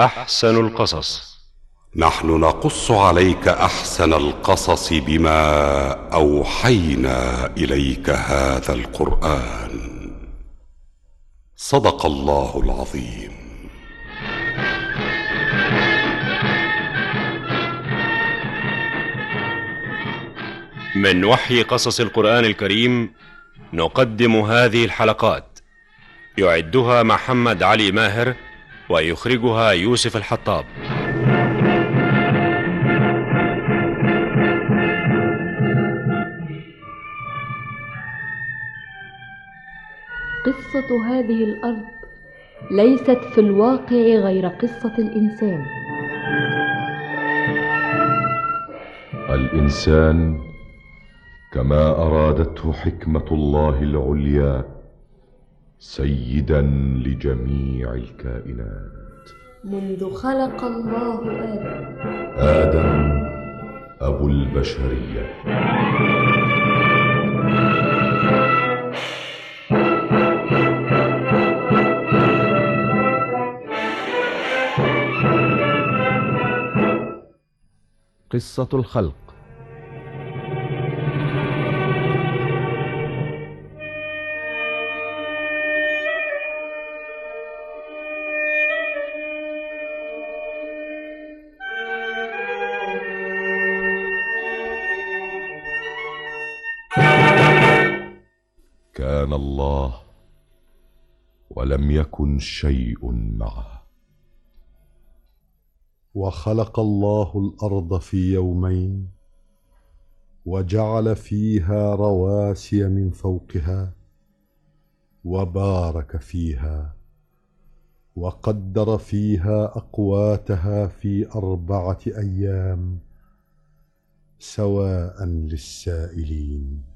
أحسن القصص. نحن نقص عليك أحسن القصص بما أوحينا إليك هذا القرآن. صدق الله العظيم. من وحي قصص القرآن الكريم نقدم هذه الحلقات. يعدها محمد علي ماهر ويخرجها يوسف الحطاب. قصة هذه الأرض ليست في الواقع غير قصة الإنسان. الإنسان كما أرادته حكمة الله العليا سيدا لجميع الكائنات. منذ خلق الله آدم. آدم أبو البشرية. قصة الخلق. يكن شيء معه. وخلق الله الأرض في يومين وجعل فيها رواسي من فوقها وبارك فيها وقدر فيها أقواتها في أربعة أيام سواء للسائلين.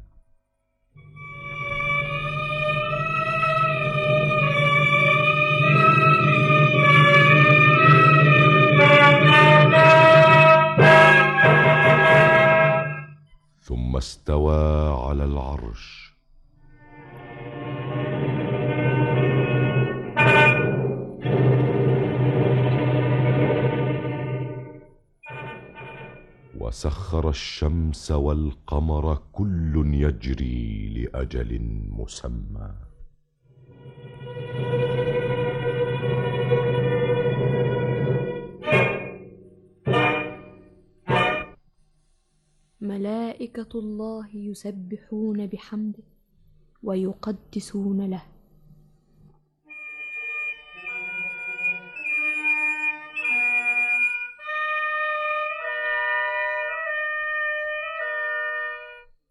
ثم استوى على العرش. وسخر الشمس والقمر كل يجري لأجل مسمى. ملائكة الله يسبحون بحمده ويقدسون له.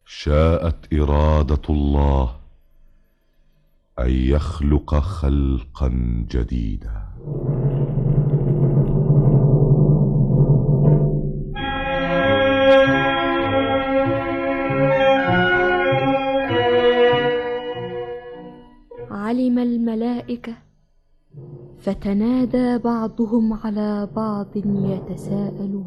شاءت إرادة الله أن يخلق خلقا جديدا. علم الملائكة فتنادى بعضهم على بعض يتساءلون.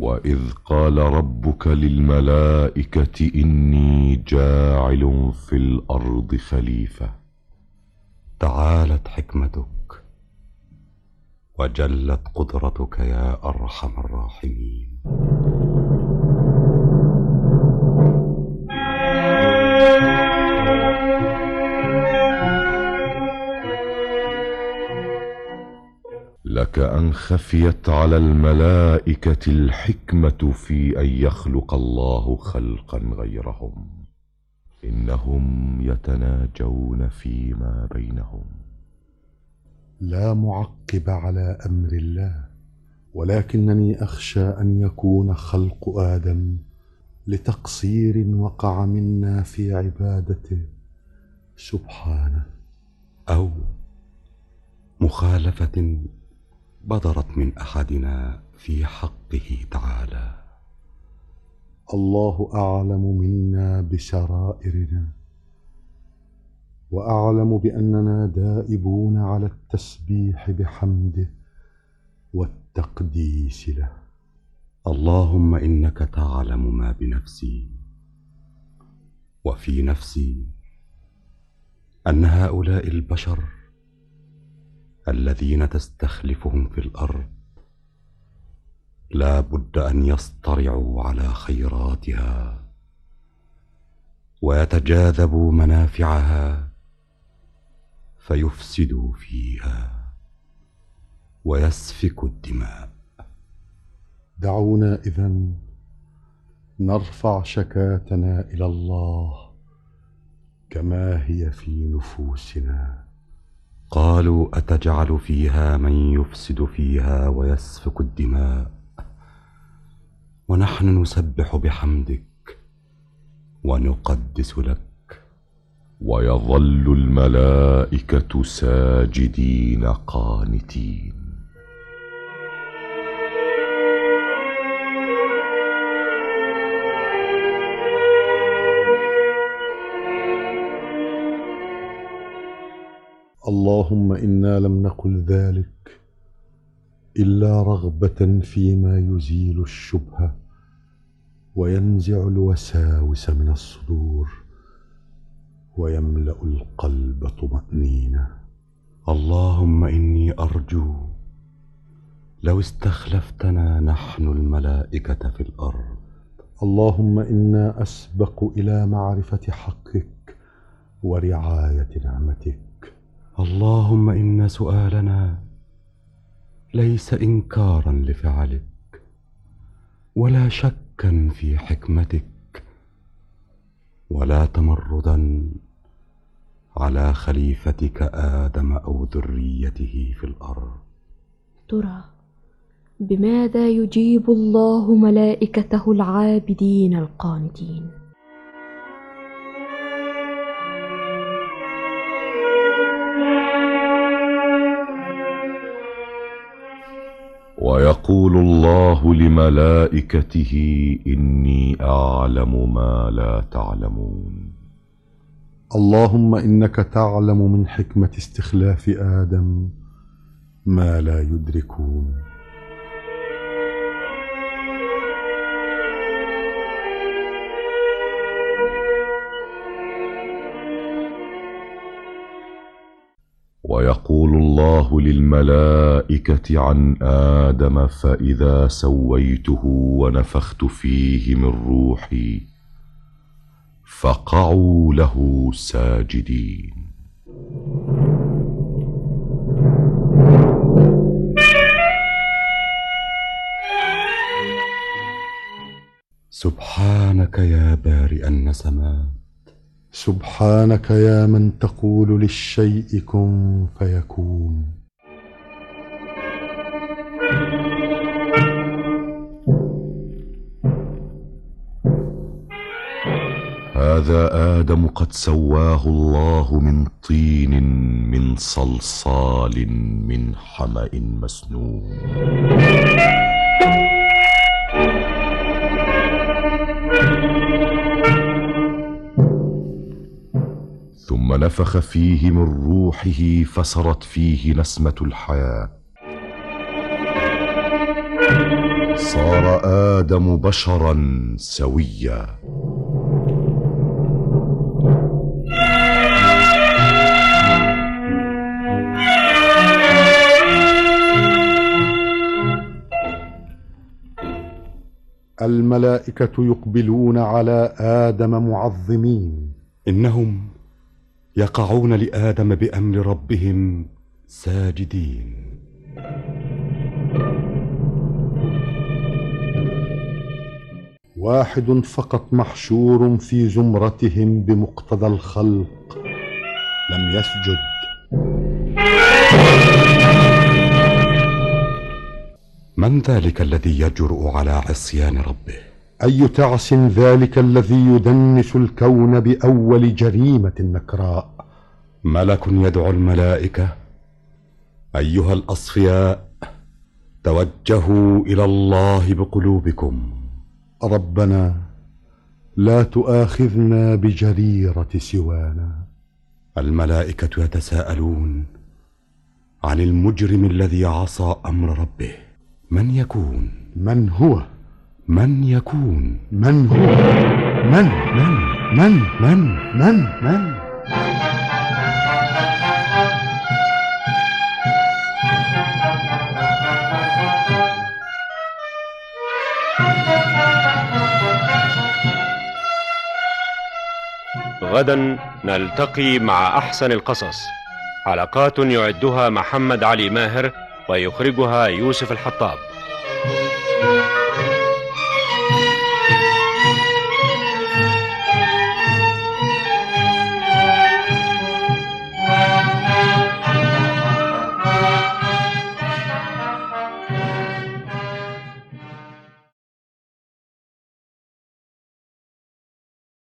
وإذ قال ربك للملائكة إني جاعل في الأرض خليفة. تعالت حكمتك وجلت قدرتك يا أرحم الراحمين. لك أن خفيت على الملائكة الحكمة في أن يخلق الله خلقا غيرهم. إنهم يتناجون فيما بينهم. لا معقب على أمر الله ولكنني أخشى أن يكون خلق آدم لتقصير وقع منا في عبادته. سبحانه. أو مخالفة بدرت من أحدنا في حقه تعالى. الله أعلم منا بسرائرنا وأعلم بأننا دائبون على التسبيح بحمده والتقديس له. اللهم إنك تعلم ما بنفسي وفي نفسي أن هؤلاء البشر الذين تستخلفهم في الأرض لا بد أن يصطرعوا على خيراتها ويتجاذبوا منافعها فيفسدوا فيها ويسفكوا الدماء. دعونا اذا نرفع شكاتنا إلى الله كما هي في نفوسنا. قالوا أتجعل فيها من يفسد فيها ويسفك الدماء؟ ونحن نسبح بحمدك ونقدس لك. ويظل الملائكة ساجدين قانتين. اللهم إنا لم نقل ذلك. إلا رغبة فيما يزيل الشبهه وينزع الوساوس من الصدور ويملأ القلب طمأنينة. اللهم إني أرجو لو استخلفتنا نحن الملائكة في الأرض. اللهم إنا أسبق إلى معرفة حقك ورعاية نعمتك. اللهم إن سؤالنا ليس انكارا لفعلك ولا شكا في حكمتك ولا تمردا على خليفتك آدم أو ذريته في الأرض. ترى بماذا يجيب الله ملائكته العابدين القانتين؟ ويقول الله لملائكته إني أعلم ما لا تعلمون. اللهم إنك تعلم من حكمة استخلاف آدم ما لا يدركون. ويقول الله للملائكة عن آدم فإذا سويته ونفخت فيه من روحي فقعوا له ساجدين. سبحانك يا بارئ النسمات. سبحانك يا من تقول للشيء كن فيكون. هذا آدم قد سواه الله من طين من صلصال من حمأ مسنون. ثم نفخ فيه من روحه فسرت فيه نسمة الحياة. صار آدم بشرا سويا. الملائكة يقبلون على آدم معظمين. إنهم يقعون لآدم بأمر ربهم ساجدين. واحد فقط محشور في زمرتهم بمقتضى الخلق لم يسجد. من ذلك الذي يجرؤ على عصيان ربه؟ أي تعس ذلك الذي يدنس الكون بأول جريمة نكراء؟ ملك يدعو الملائكة. أيها الأصفياء توجهوا إلى الله بقلوبكم. ربنا لا تؤاخذنا بجريرة سوانا. الملائكة يتساءلون عن المجرم الذي عصى أمر ربه. من يكون؟ من هو؟ من يكون؟ من هو؟ من؟ من؟ من؟ من؟ من؟ من؟ غدا نلتقي مع أحسن القصص. حلقات يعدها محمد علي ماهر ويخرجها يوسف الحطاب.